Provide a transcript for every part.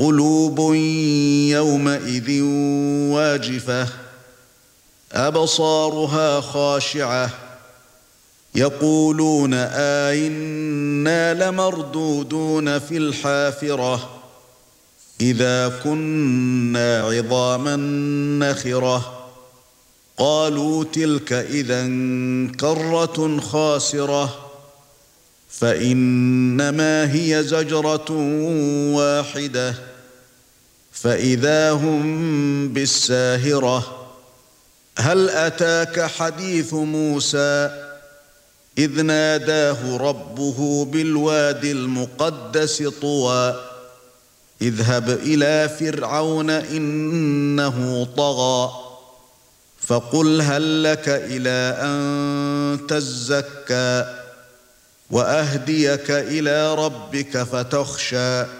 قلوب يومئذ واجفة أبصارها خاشعة يقولون ائنا لمردودون في الحافرة إذا كنا عظاما نخرة. قالوا تلك اذا كرة خاسرة فإنما هي زجرة واحدة. فإذا هم بالساهرة هل أتاك حديث موسى؟ إذ ناداه ربه بالوادي المقدس طوى اذهب إلى فرعون إنه طغى فقل هل لك إلى أن تزكى وأهديك إلى ربك فتخشى.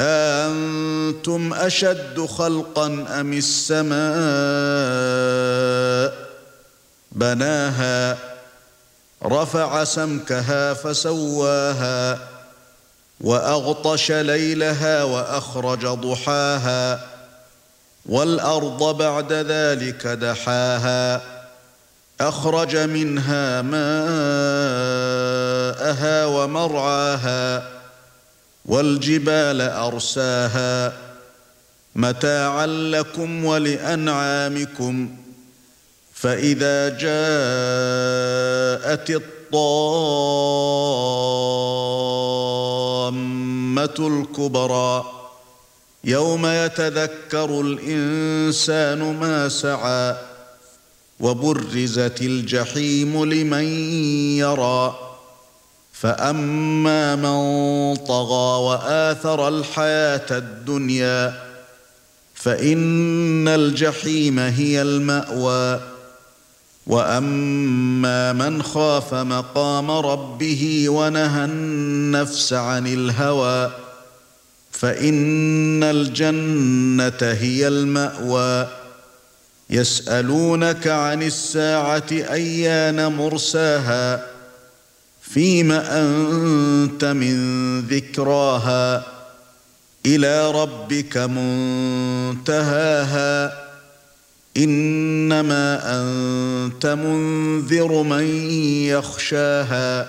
أنتم اشد خلقا ام السماء بناها رفع سمكها فسواها واغطش ليلها واخرج ضحاها والارض بعد ذلك دحاها اخرج منها ماءها ومرعاها والجبال أرساها متاعا لكم ولأنعامكم فإذا جاءت الطامة الكبرى يوم يتذكر الإنسان ما سعى وبرزت الجحيم لمن يرى. فاما من طغى واثر الحياة الدنيا فان الجحيم هي الماوى واما من خاف مقام ربه ونهى النفس عن الهوى فان الجنه هي الماوى يسالونك عن الساعة ايان مرساها فيم أنت من ذكراها إلى ربك منتهاها إنما أنت منذر من يخشاها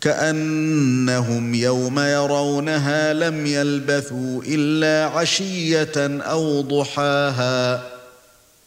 كأنهم يوم يرونها لم يلبثوا إلا عشية أو ضحاها